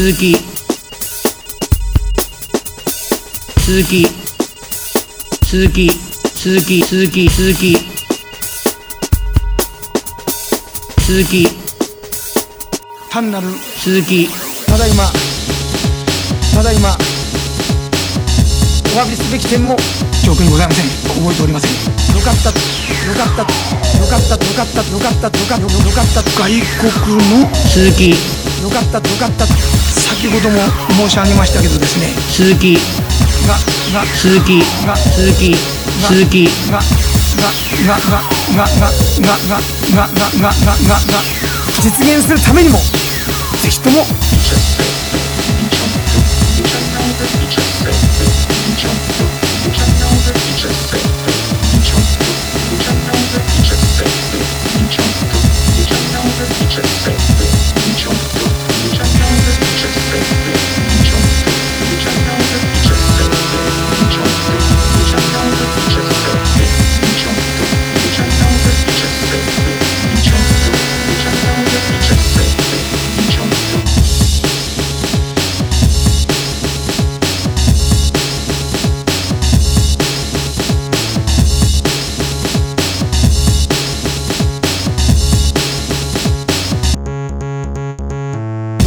鈴木鈴木鈴木鈴木鈴木鈴木鈴木単なる。鈴木ただいま。ただいま。お詫びすべき点も。記憶にございません。覚えておりません。よかった。よかった。よかった。よかった。よかった。よかった。よかった。外国の。鈴木よかったよかった。先ほども申し上げましたけどですね。鈴木。がが鈴木。が鈴木。鈴木。ががががががががががががが実現するためにもぜひとも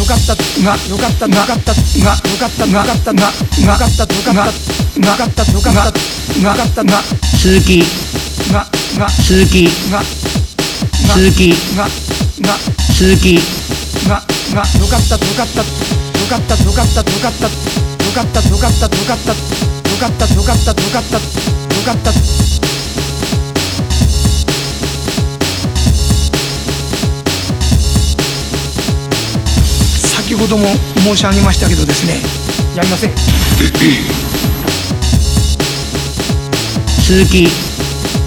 よかったがよかったがよかったがよかったがよかったがよかったよかったがよかったよかったがよかったが鈴木がが鈴木が鈴木がが鈴木ががよかったよかったよかったよかったよかったよかったよかったよかったよかったよかったよかったよかった先ほども申し上げましたけどですねやりません。鈴木。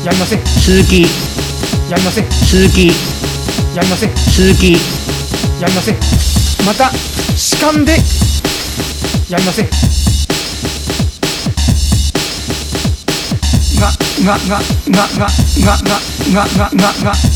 やりません。鈴木。やりません。鈴木。やりません。鈴木。やりません。また主観でやりません。がががががががががががが